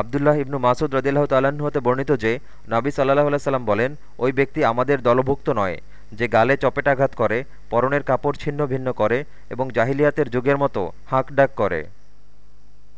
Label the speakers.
Speaker 1: আবদুল্লাহ ইবনু মাসুদ রদিল্লাহ তাল্লাহ্ন হতে বর্ণিত যে, নাবি সাল্লাহ সাল্লাম বলেন, ওই ব্যক্তি আমাদের দলভুক্ত নয়, যে গালে চপেটাঘাত করে, পরনের কাপড় ছিন্ন ভিন্ন করে এবং জাহিলিয়াতের যুগের মতো হাঁক ডাক করে।